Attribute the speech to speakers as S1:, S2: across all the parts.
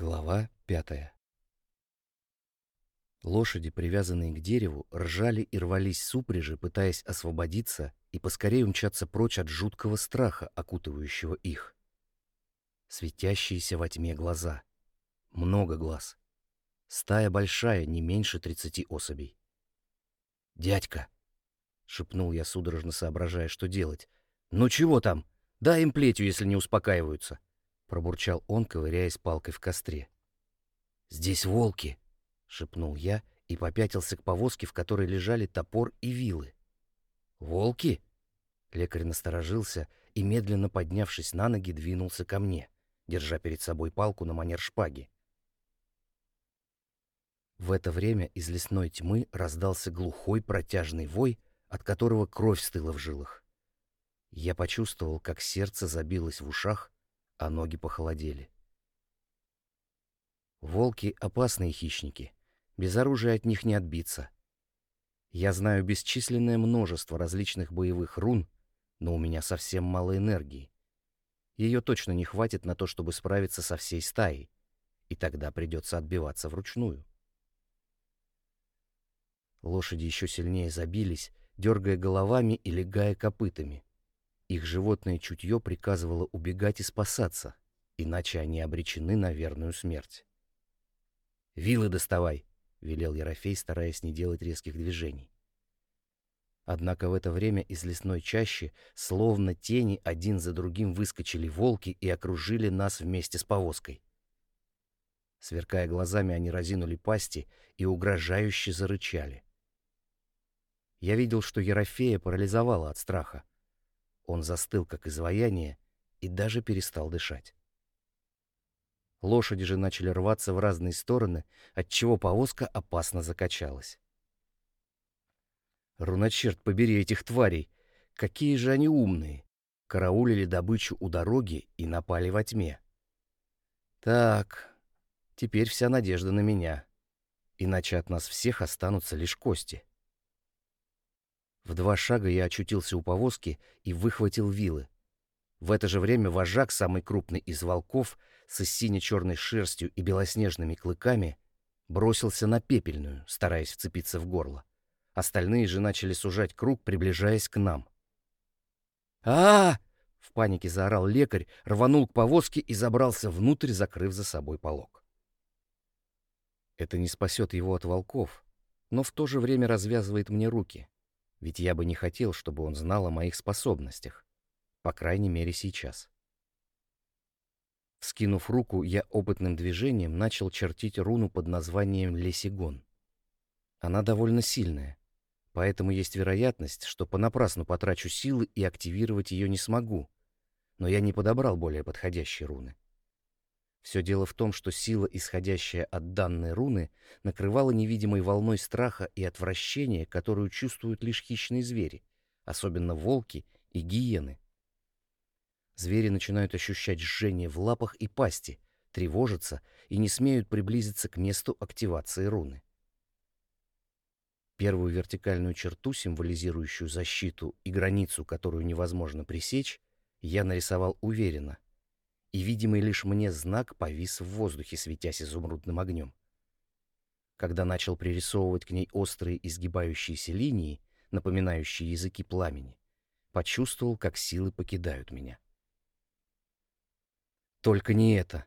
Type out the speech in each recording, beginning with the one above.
S1: Глава пятая Лошади, привязанные к дереву, ржали и рвались с упряжи, пытаясь освободиться и поскорее умчаться прочь от жуткого страха, окутывающего их. Светящиеся во тьме глаза. Много глаз. Стая большая, не меньше тридцати особей. «Дядька!» — шепнул я, судорожно соображая, что делать. «Ну чего там? Дай им плетью, если не успокаиваются!» — пробурчал он, ковыряясь палкой в костре. «Здесь волки!» — шепнул я и попятился к повозке, в которой лежали топор и вилы. «Волки?» Лекарь насторожился и, медленно поднявшись на ноги, двинулся ко мне, держа перед собой палку на манер шпаги. В это время из лесной тьмы раздался глухой протяжный вой, от которого кровь стыла в жилах. Я почувствовал, как сердце забилось в ушах, а ноги похолодели. Волки — опасные хищники. Без оружия от них не отбиться. Я знаю бесчисленное множество различных боевых рун, но у меня совсем мало энергии. Ее точно не хватит на то, чтобы справиться со всей стаей, и тогда придется отбиваться вручную. Лошади еще сильнее забились, дергая головами и легая копытами. Их животное чутье приказывало убегать и спасаться, иначе они обречены на верную смерть. «Вилы доставай!» — велел Ерофей, стараясь не делать резких движений. Однако в это время из лесной чащи, словно тени, один за другим выскочили волки и окружили нас вместе с повозкой. Сверкая глазами, они разинули пасти и угрожающе зарычали. Я видел, что Ерофея парализовала от страха. Он застыл, как изваяние, и даже перестал дышать. Лошади же начали рваться в разные стороны, отчего повозка опасно закачалась. Руночерт, побери этих тварей! Какие же они умные! Караулили добычу у дороги и напали во тьме. Так, теперь вся надежда на меня. Иначе от нас всех останутся лишь кости. В два шага я очутился у повозки и выхватил вилы. В это же время вожак, самый крупный из волков, с сине-черной шерстью и белоснежными клыками, бросился на пепельную, стараясь вцепиться в горло. Остальные же начали сужать круг, приближаясь к нам. а, -а, -а В панике заорал лекарь, рванул к повозке и забрался внутрь, закрыв за собой полог. Это не спасет его от волков, но в то же время развязывает мне руки ведь я бы не хотел, чтобы он знал о моих способностях. По крайней мере, сейчас. Вскинув руку, я опытным движением начал чертить руну под названием Лесигон. Она довольно сильная, поэтому есть вероятность, что понапрасну потрачу силы и активировать ее не смогу, но я не подобрал более подходящие руны. Все дело в том, что сила, исходящая от данной руны, накрывала невидимой волной страха и отвращения, которую чувствуют лишь хищные звери, особенно волки и гиены. Звери начинают ощущать жжение в лапах и пасти, тревожатся и не смеют приблизиться к месту активации руны. Первую вертикальную черту, символизирующую защиту и границу, которую невозможно пресечь, я нарисовал уверенно — и видимый лишь мне знак повис в воздухе, светясь изумрудным огнем. Когда начал пририсовывать к ней острые изгибающиеся линии, напоминающие языки пламени, почувствовал, как силы покидают меня. «Только не это.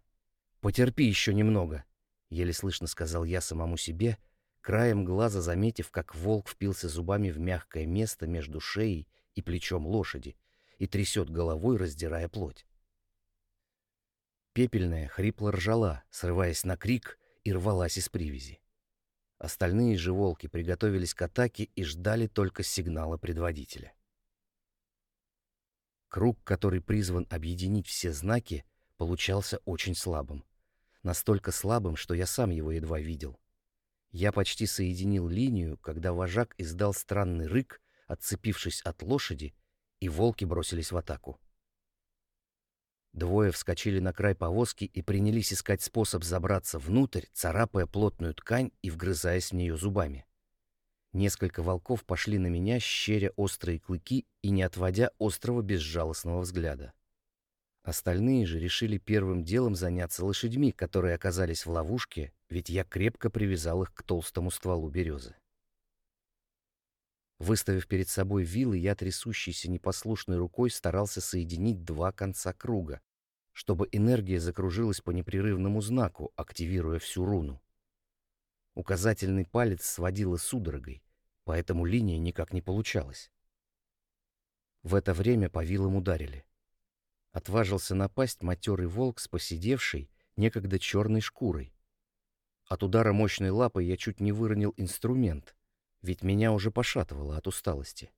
S1: Потерпи еще немного», — еле слышно сказал я самому себе, краем глаза заметив, как волк впился зубами в мягкое место между шеей и плечом лошади и трясет головой, раздирая плоть. Пепельная хрипло ржала, срываясь на крик, и рвалась из привязи. Остальные же волки приготовились к атаке и ждали только сигнала предводителя. Круг, который призван объединить все знаки, получался очень слабым. Настолько слабым, что я сам его едва видел. Я почти соединил линию, когда вожак издал странный рык, отцепившись от лошади, и волки бросились в атаку. Двое вскочили на край повозки и принялись искать способ забраться внутрь, царапая плотную ткань и вгрызаясь в нее зубами. Несколько волков пошли на меня, щеря острые клыки и не отводя острого безжалостного взгляда. Остальные же решили первым делом заняться лошадьми, которые оказались в ловушке, ведь я крепко привязал их к толстому стволу березы. Выставив перед собой вилы, я трясущейся непослушной рукой старался соединить два конца круга, чтобы энергия закружилась по непрерывному знаку, активируя всю руну. Указательный палец сводило судорогой, поэтому линия никак не получалась. В это время по вилам ударили. Отважился напасть матерый волк с посидевшей, некогда черной шкурой. От удара мощной лапой я чуть не выронил инструмент, ведь меня уже пошатывало от усталости.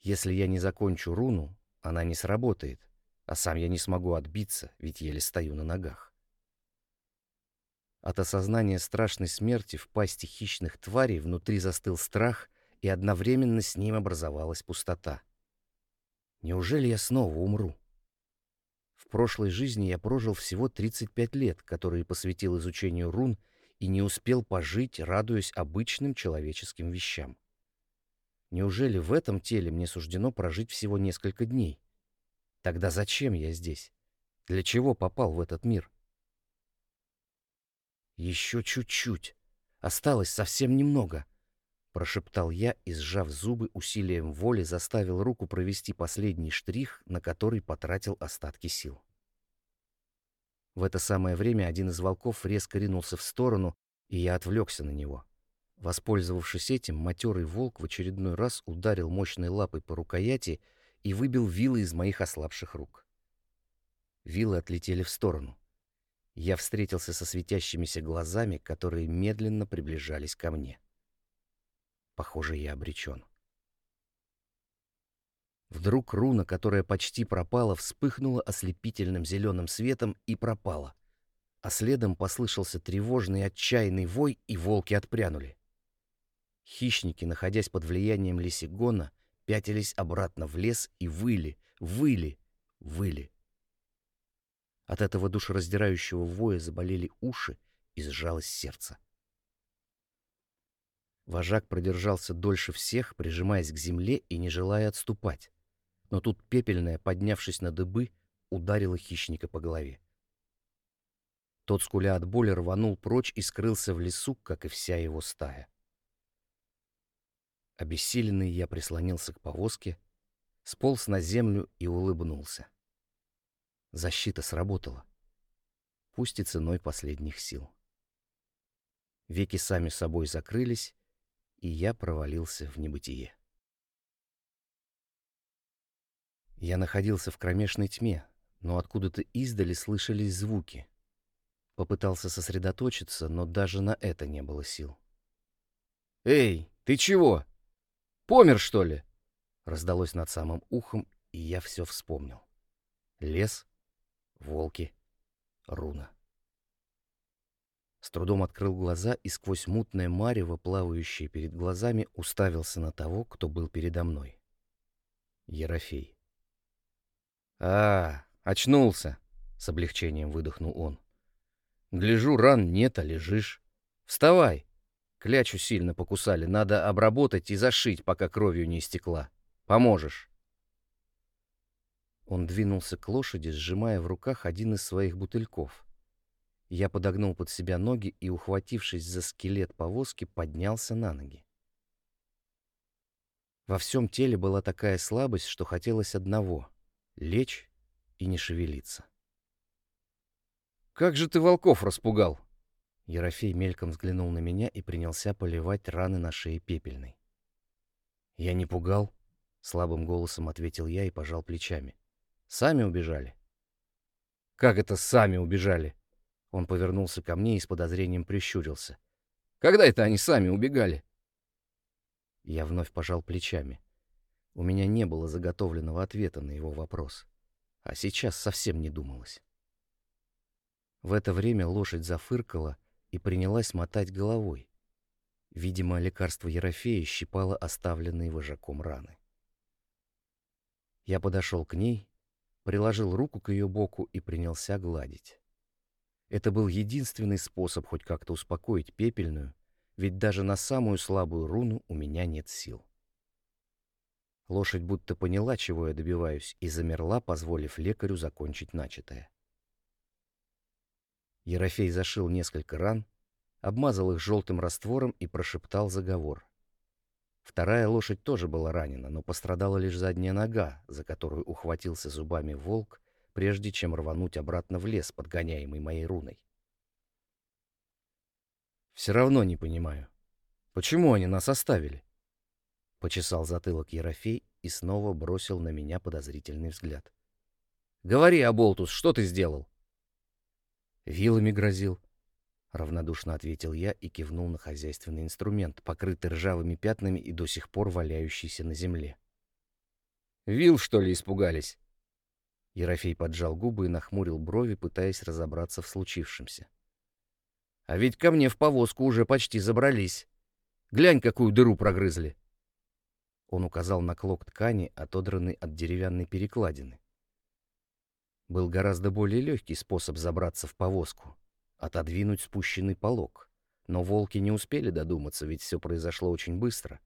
S1: Если я не закончу руну, она не сработает, а сам я не смогу отбиться, ведь еле стою на ногах. От осознания страшной смерти в пасти хищных тварей внутри застыл страх, и одновременно с ним образовалась пустота. Неужели я снова умру? В прошлой жизни я прожил всего 35 лет, которые посвятил изучению рун и не успел пожить, радуясь обычным человеческим вещам. Неужели в этом теле мне суждено прожить всего несколько дней? Тогда зачем я здесь? Для чего попал в этот мир? Еще чуть-чуть. Осталось совсем немного. Прошептал я и, сжав зубы, усилием воли заставил руку провести последний штрих, на который потратил остатки сил. В это самое время один из волков резко ринулся в сторону, и я отвлекся на него. Воспользовавшись этим, матерый волк в очередной раз ударил мощной лапой по рукояти и выбил вилы из моих ослабших рук. Вилы отлетели в сторону. Я встретился со светящимися глазами, которые медленно приближались ко мне. Похоже, я обречен. Вдруг руна, которая почти пропала, вспыхнула ослепительным зеленым светом и пропала. А следом послышался тревожный отчаянный вой, и волки отпрянули. Хищники, находясь под влиянием лисигона, пятились обратно в лес и выли, выли, выли. От этого душераздирающего воя заболели уши и сжалось сердце. Вожак продержался дольше всех, прижимаясь к земле и не желая отступать но тут пепельная, поднявшись на дыбы, ударила хищника по голове. Тот, скуля от боли, рванул прочь и скрылся в лесу, как и вся его стая. Обессиленный я прислонился к повозке, сполз на землю и улыбнулся. Защита сработала. Пусть и ценой последних сил. Веки сами собой закрылись, и я провалился в небытие. Я находился в кромешной тьме, но откуда-то издали слышались звуки. Попытался сосредоточиться, но даже на это не было сил. «Эй, ты чего? Помер, что ли?» Раздалось над самым ухом, и я все вспомнил. Лес, волки, руна. С трудом открыл глаза и сквозь мутное марево, плавающее перед глазами, уставился на того, кто был передо мной. Ерофей. «А, очнулся!» — с облегчением выдохнул он. «Гляжу, ран нет, а лежишь. Вставай!» Клячу сильно покусали, надо обработать и зашить, пока кровью не истекла. Поможешь. Он двинулся к лошади, сжимая в руках один из своих бутыльков. Я подогнул под себя ноги и, ухватившись за скелет повозки, поднялся на ноги. Во всем теле была такая слабость, что хотелось одного лечь и не шевелиться. «Как же ты волков распугал!» Ерофей мельком взглянул на меня и принялся поливать раны на шее пепельной. «Я не пугал», — слабым голосом ответил я и пожал плечами. «Сами убежали». «Как это сами убежали?» Он повернулся ко мне и с подозрением прищурился. «Когда это они сами убегали?» Я вновь пожал плечами. У меня не было заготовленного ответа на его вопрос. А сейчас совсем не думалось. В это время лошадь зафыркала и принялась мотать головой. Видимо, лекарство Ерофея щипало оставленные вожаком раны. Я подошел к ней, приложил руку к ее боку и принялся гладить. Это был единственный способ хоть как-то успокоить пепельную, ведь даже на самую слабую руну у меня нет сил. Лошадь будто поняла, чего я добиваюсь, и замерла, позволив лекарю закончить начатое. Ерофей зашил несколько ран, обмазал их желтым раствором и прошептал заговор. Вторая лошадь тоже была ранена, но пострадала лишь задняя нога, за которую ухватился зубами волк, прежде чем рвануть обратно в лес, подгоняемый моей руной. «Все равно не понимаю, почему они нас оставили?» Почесал затылок Ерофей и снова бросил на меня подозрительный взгляд. «Говори, Аболтус, что ты сделал?» «Вилами грозил», — равнодушно ответил я и кивнул на хозяйственный инструмент, покрытый ржавыми пятнами и до сих пор валяющийся на земле. «Вил, что ли, испугались?» Ерофей поджал губы и нахмурил брови, пытаясь разобраться в случившемся. «А ведь ко мне в повозку уже почти забрались. Глянь, какую дыру прогрызли!» Он указал на клок ткани, отодранный от деревянной перекладины. Был гораздо более легкий способ забраться в повозку — отодвинуть спущенный полог. Но волки не успели додуматься, ведь все произошло очень быстро.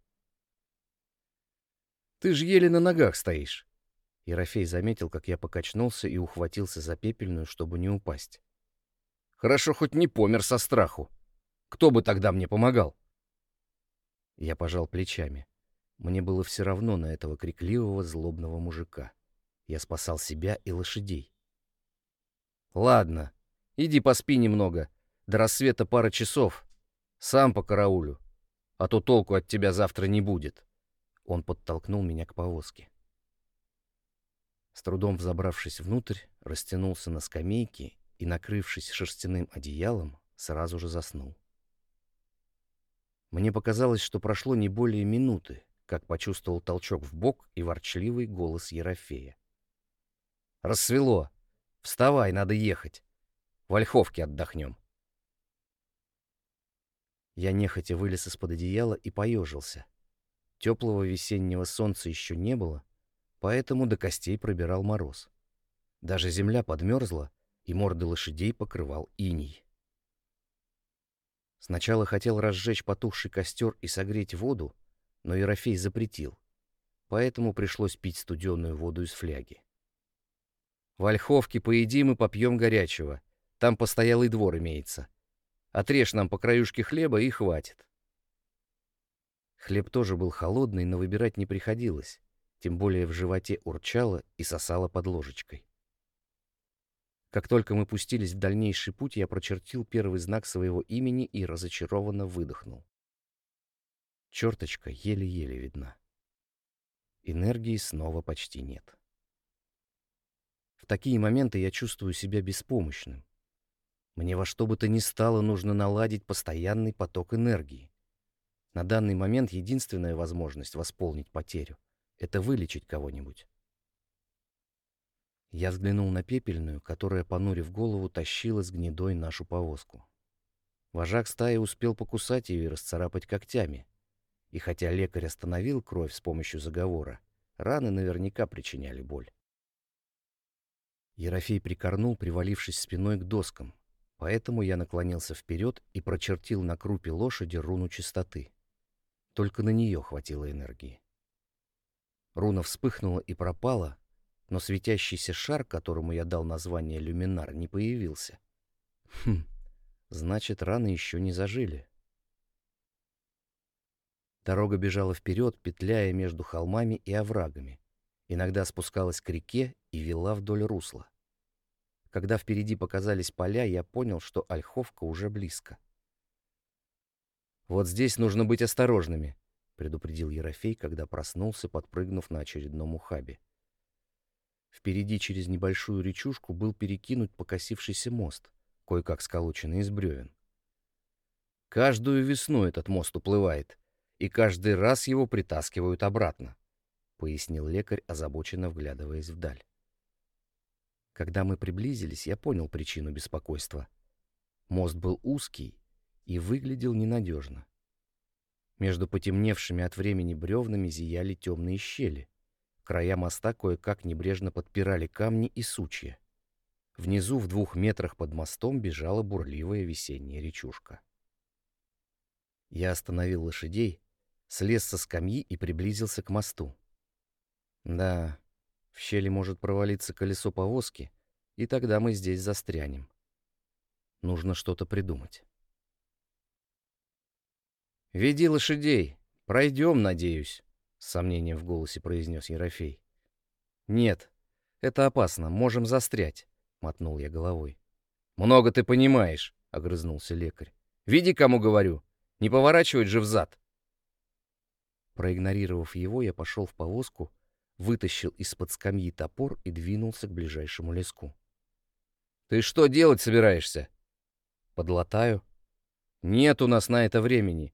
S1: «Ты ж еле на ногах стоишь!» Ерофей заметил, как я покачнулся и ухватился за пепельную, чтобы не упасть. «Хорошо, хоть не помер со страху. Кто бы тогда мне помогал?» Я пожал плечами. Мне было все равно на этого крикливого, злобного мужика. Я спасал себя и лошадей. «Ладно, иди поспи немного. До рассвета пара часов. Сам по караулю. А то толку от тебя завтра не будет». Он подтолкнул меня к повозке. С трудом взобравшись внутрь, растянулся на скамейке и, накрывшись шерстяным одеялом, сразу же заснул. Мне показалось, что прошло не более минуты, как почувствовал толчок в бок и ворчливый голос Ерофея. «Рассвело! Вставай, надо ехать! В Ольховке отдохнем!» Я нехотя вылез из-под одеяла и поежился. Теплого весеннего солнца еще не было, поэтому до костей пробирал мороз. Даже земля подмерзла, и морды лошадей покрывал иней. Сначала хотел разжечь потухший костер и согреть воду, но Ерофей запретил, поэтому пришлось пить студеную воду из фляги. В Ольховке поедим и попьем горячего, там постоялый двор имеется. Отрежь нам по краюшке хлеба и хватит. Хлеб тоже был холодный, но выбирать не приходилось, тем более в животе урчало и сосало под ложечкой. Как только мы пустились в дальнейший путь, я прочертил первый знак своего имени и разочарованно выдохнул. Черточка еле-еле видна. Энергии снова почти нет. В такие моменты я чувствую себя беспомощным. Мне во что бы то ни стало нужно наладить постоянный поток энергии. На данный момент единственная возможность восполнить потерю — это вылечить кого-нибудь. Я взглянул на пепельную, которая, понурив голову, тащила с гнедой нашу повозку. Вожак стаи успел покусать ее и расцарапать когтями, и хотя лекарь остановил кровь с помощью заговора, раны наверняка причиняли боль. Ерофей прикорнул, привалившись спиной к доскам, поэтому я наклонился вперед и прочертил на крупе лошади руну чистоты. Только на нее хватило энергии. Руна вспыхнула и пропала, но светящийся шар, которому я дал название люминар, не появился. Хм, значит, раны еще не зажили. Дорога бежала вперед, петляя между холмами и оврагами. Иногда спускалась к реке и вела вдоль русла. Когда впереди показались поля, я понял, что Ольховка уже близко. «Вот здесь нужно быть осторожными», — предупредил Ерофей, когда проснулся, подпрыгнув на очередном ухабе. Впереди через небольшую речушку был перекинут покосившийся мост, кое-как сколоченный из бревен. Каждую весну этот мост уплывает, и каждый раз его притаскивают обратно», — пояснил лекарь, озабоченно вглядываясь вдаль. Когда мы приблизились, я понял причину беспокойства. Мост был узкий и выглядел ненадежно. Между потемневшими от времени бревнами зияли темные щели. Края моста кое-как небрежно подпирали камни и сучья. Внизу, в двух метрах под мостом, бежала бурливая весенняя речушка. Я остановил лошадей, слез со скамьи и приблизился к мосту. Да, в щели может провалиться колесо повозки, и тогда мы здесь застрянем. Нужно что-то придумать. «Веди лошадей. Пройдем, надеюсь», — с сомнением в голосе произнес Ерофей. «Нет, это опасно, можем застрять», — мотнул я головой. «Много ты понимаешь», — огрызнулся лекарь. «Види, кому говорю. Не поворачивать же взад». Проигнорировав его, я пошел в повозку, вытащил из-под скамьи топор и двинулся к ближайшему леску. «Ты что делать собираешься?» «Подлатаю». «Нет у нас на это времени.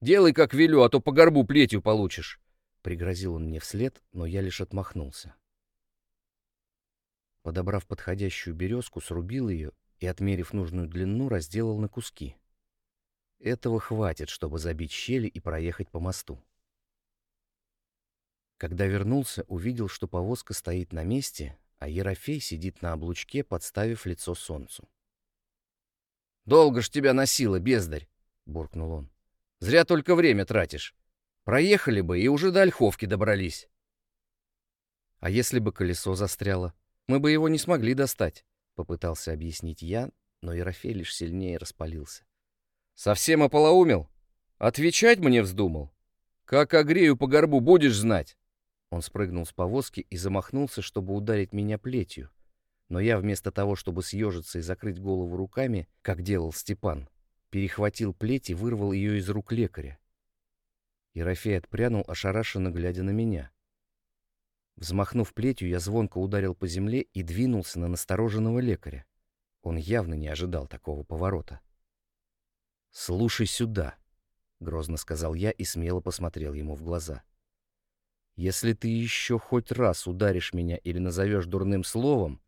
S1: Делай, как велю, а то по горбу плетью получишь. Пригрозил он мне вслед, но я лишь отмахнулся. Подобрав подходящую березку, срубил ее и, отмерив нужную длину, разделал на куски. Этого хватит, чтобы забить щели и проехать по мосту. Когда вернулся, увидел, что повозка стоит на месте, а Ерофей сидит на облучке, подставив лицо солнцу. «Долго ж тебя носило, бездарь!» — буркнул он. Зря только время тратишь. Проехали бы и уже до Ольховки добрались. А если бы колесо застряло? Мы бы его не смогли достать, — попытался объяснить я, но Ерофей лишь сильнее распалился. Совсем ополоумел? Отвечать мне вздумал? Как огрею по горбу, будешь знать. Он спрыгнул с повозки и замахнулся, чтобы ударить меня плетью. Но я вместо того, чтобы съежиться и закрыть голову руками, как делал Степан, перехватил плеть и вырвал ее из рук лекаря. Ерофей отпрянул, ошарашенно глядя на меня. Взмахнув плетью, я звонко ударил по земле и двинулся на настороженного лекаря. Он явно не ожидал такого поворота. «Слушай сюда», — грозно сказал я и смело посмотрел ему в глаза. «Если ты еще хоть раз ударишь меня или назовешь дурным словом,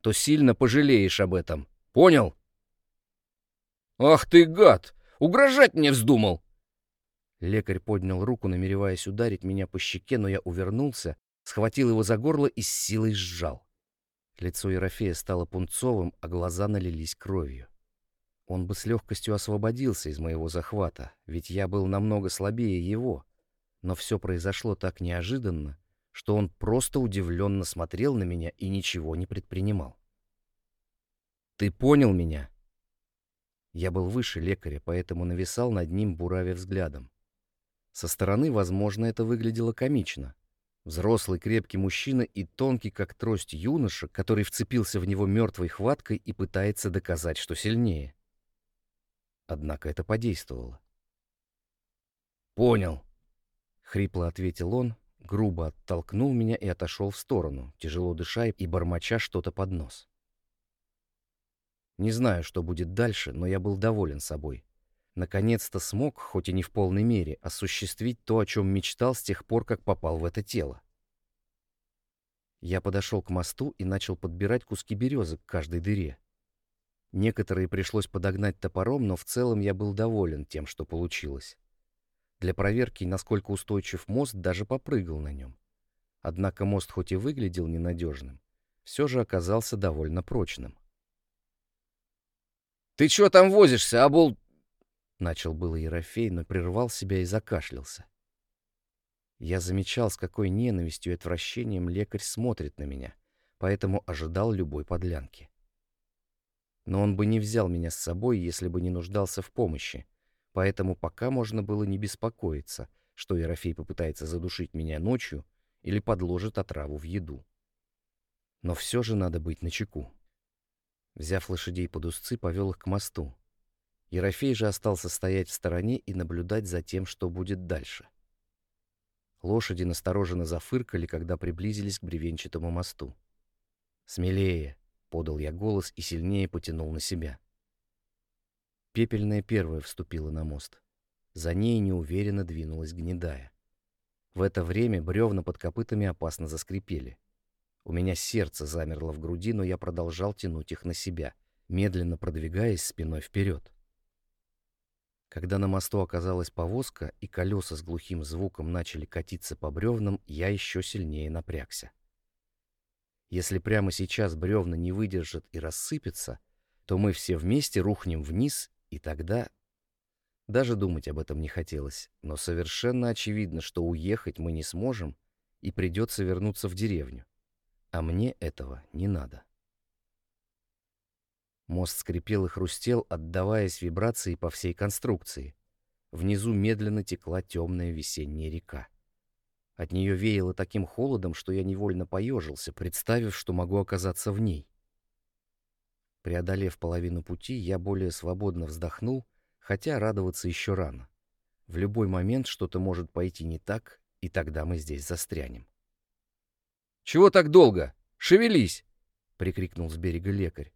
S1: то сильно пожалеешь об этом. Понял?» «Ах ты, гад! Угрожать мне вздумал!» Лекарь поднял руку, намереваясь ударить меня по щеке, но я увернулся, схватил его за горло и с силой сжал. Лицо Ерофея стало пунцовым, а глаза налились кровью. Он бы с легкостью освободился из моего захвата, ведь я был намного слабее его. Но все произошло так неожиданно, что он просто удивленно смотрел на меня и ничего не предпринимал. «Ты понял меня?» Я был выше лекаря, поэтому нависал над ним, буравя взглядом. Со стороны, возможно, это выглядело комично. Взрослый крепкий мужчина и тонкий, как трость юноша, который вцепился в него мертвой хваткой и пытается доказать, что сильнее. Однако это подействовало. «Понял», — хрипло ответил он, грубо оттолкнул меня и отошел в сторону, тяжело дыша и бормоча что-то под нос. Не знаю, что будет дальше, но я был доволен собой. Наконец-то смог, хоть и не в полной мере, осуществить то, о чем мечтал с тех пор, как попал в это тело. Я подошел к мосту и начал подбирать куски березы к каждой дыре. Некоторые пришлось подогнать топором, но в целом я был доволен тем, что получилось. Для проверки, насколько устойчив мост, даже попрыгал на нем. Однако мост хоть и выглядел ненадежным, все же оказался довольно прочным. «Ты чё там возишься, обул...» Начал было Ерофей, но прервал себя и закашлялся. Я замечал, с какой ненавистью и отвращением лекарь смотрит на меня, поэтому ожидал любой подлянки. Но он бы не взял меня с собой, если бы не нуждался в помощи, поэтому пока можно было не беспокоиться, что Ерофей попытается задушить меня ночью или подложит отраву в еду. Но все же надо быть начеку. Взяв лошадей под узцы, повел их к мосту. Ерофей же остался стоять в стороне и наблюдать за тем, что будет дальше. Лошади настороженно зафыркали, когда приблизились к бревенчатому мосту. «Смелее!» — подал я голос и сильнее потянул на себя. Пепельная первая вступила на мост. За ней неуверенно двинулась гнедая. В это время бревна под копытами опасно заскрипели. У меня сердце замерло в груди, но я продолжал тянуть их на себя, медленно продвигаясь спиной вперед. Когда на мосту оказалась повозка и колеса с глухим звуком начали катиться по бревнам, я еще сильнее напрягся. Если прямо сейчас бревна не выдержат и рассыпятся, то мы все вместе рухнем вниз, и тогда... Даже думать об этом не хотелось, но совершенно очевидно, что уехать мы не сможем, и придется вернуться в деревню. А мне этого не надо. Мост скрипел и хрустел, отдаваясь вибрации по всей конструкции. Внизу медленно текла темная весенняя река. От нее веяло таким холодом, что я невольно поежился, представив, что могу оказаться в ней. Преодолев половину пути, я более свободно вздохнул, хотя радоваться еще рано. В любой момент что-то может пойти не так, и тогда мы здесь застрянем. «Чего так долго? Шевелись!» — прикрикнул с берега лекарь.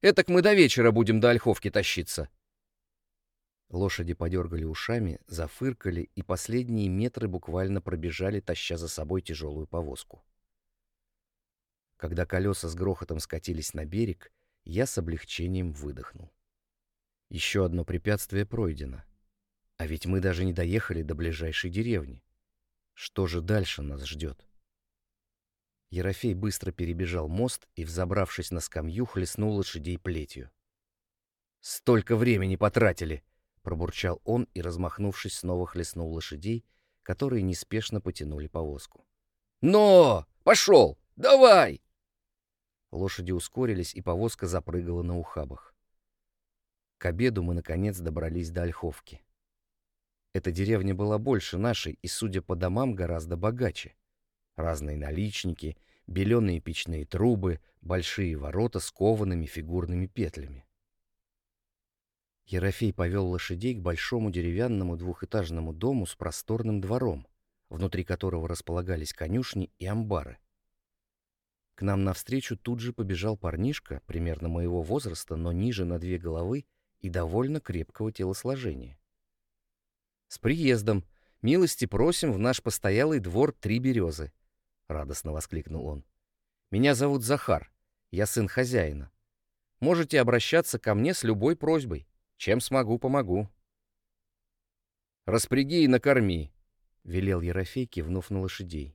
S1: «Этак мы до вечера будем до Ольховки тащиться!» Лошади подергали ушами, зафыркали, и последние метры буквально пробежали, таща за собой тяжелую повозку. Когда колеса с грохотом скатились на берег, я с облегчением выдохнул. Еще одно препятствие пройдено. А ведь мы даже не доехали до ближайшей деревни. Что же дальше нас ждет? Ерофей быстро перебежал мост и, взобравшись на скамью, хлестнул лошадей плетью. «Столько времени потратили!» — пробурчал он и, размахнувшись, снова хлестнул лошадей, которые неспешно потянули повозку. «Но! Пошел! Давай!» Лошади ускорились, и повозка запрыгала на ухабах. К обеду мы, наконец, добрались до Ольховки. Эта деревня была больше нашей и, судя по домам, гораздо богаче. Разные наличники, беленые печные трубы, большие ворота с коваными фигурными петлями. Ерофей повел лошадей к большому деревянному двухэтажному дому с просторным двором, внутри которого располагались конюшни и амбары. К нам навстречу тут же побежал парнишка, примерно моего возраста, но ниже на две головы и довольно крепкого телосложения. «С приездом! Милости просим в наш постоялый двор Три Березы!» — радостно воскликнул он. «Меня зовут Захар, я сын хозяина. Можете обращаться ко мне с любой просьбой. Чем смогу, помогу». «Распряги и накорми», — велел Ерофей, кивнув на лошадей.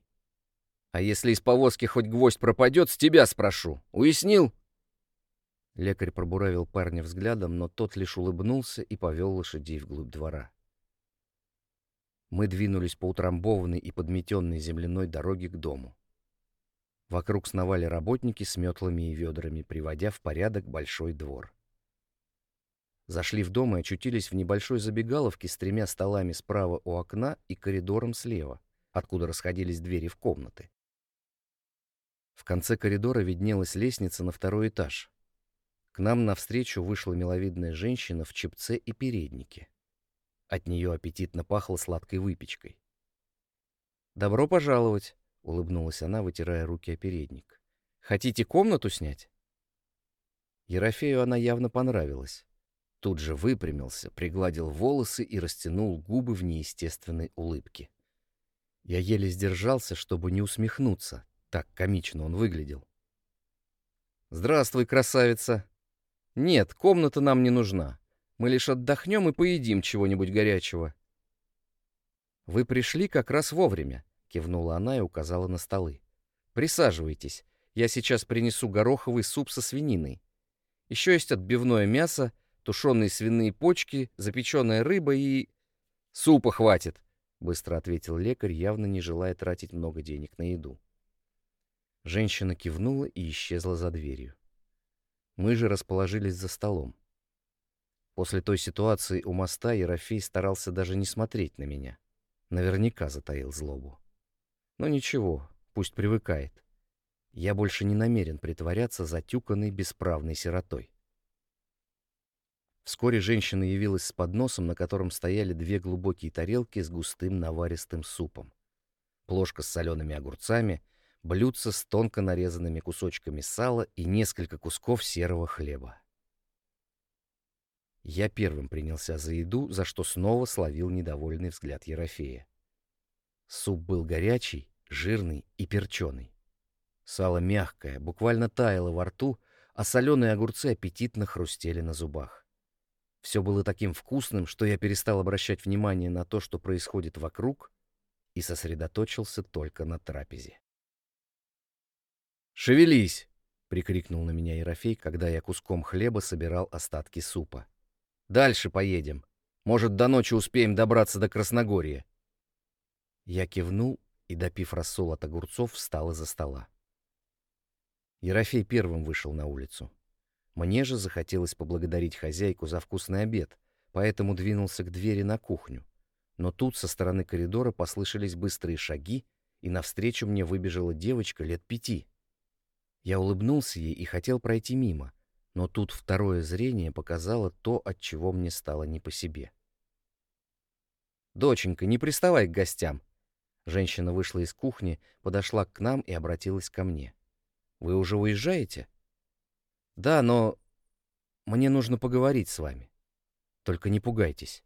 S1: А если из повозки хоть гвоздь пропадет, с тебя спрошу. Уяснил?» Лекарь пробуравил парня взглядом, но тот лишь улыбнулся и повел лошадей вглубь двора. Мы двинулись по утрамбованной и подметенной земляной дороге к дому. Вокруг сновали работники с метлами и ведрами, приводя в порядок большой двор. Зашли в дом и очутились в небольшой забегаловке с тремя столами справа у окна и коридором слева, откуда расходились двери в комнаты. В конце коридора виднелась лестница на второй этаж. К нам навстречу вышла миловидная женщина в чепце и переднике. От нее аппетитно пахло сладкой выпечкой. «Добро пожаловать!» — улыбнулась она, вытирая руки о передник. «Хотите комнату снять?» Ерофею она явно понравилась. Тут же выпрямился, пригладил волосы и растянул губы в неестественной улыбке. Я еле сдержался, чтобы не усмехнуться, так комично он выглядел. «Здравствуй, красавица!» «Нет, комната нам не нужна. Мы лишь отдохнем и поедим чего-нибудь горячего». «Вы пришли как раз вовремя», — кивнула она и указала на столы. «Присаживайтесь. Я сейчас принесу гороховый суп со свининой. Еще есть отбивное мясо, тушеные свиные почки, запеченная рыба и...» «Супа хватит», — быстро ответил лекарь, явно не желая тратить много денег на еду. Женщина кивнула и исчезла за дверью. Мы же расположились за столом. После той ситуации у моста Ерофей старался даже не смотреть на меня. Наверняка затаил злобу. Но ничего, пусть привыкает. Я больше не намерен притворяться затюканной бесправной сиротой. Вскоре женщина явилась с подносом, на котором стояли две глубокие тарелки с густым наваристым супом. Плошка с солеными огурцами — блюдце с тонко нарезанными кусочками сала и несколько кусков серого хлеба. Я первым принялся за еду, за что снова словил недовольный взгляд Ерофея. Суп был горячий, жирный и перченый. Сало мягкое, буквально таяло во рту, а соленые огурцы аппетитно хрустели на зубах. Все было таким вкусным, что я перестал обращать внимание на то, что происходит вокруг, и сосредоточился только на трапезе. «Шевелись!» — прикрикнул на меня Ерофей, когда я куском хлеба собирал остатки супа. «Дальше поедем. Может, до ночи успеем добраться до Красногорья». Я кивнул и, допив рассол от огурцов, встал из-за стола. Ерофей первым вышел на улицу. Мне же захотелось поблагодарить хозяйку за вкусный обед, поэтому двинулся к двери на кухню. Но тут со стороны коридора послышались быстрые шаги, и навстречу мне выбежала девочка лет пяти. Я улыбнулся ей и хотел пройти мимо, но тут второе зрение показало то, от чего мне стало не по себе. «Доченька, не приставай к гостям!» Женщина вышла из кухни, подошла к нам и обратилась ко мне. «Вы уже уезжаете?» «Да, но мне нужно поговорить с вами. Только не пугайтесь».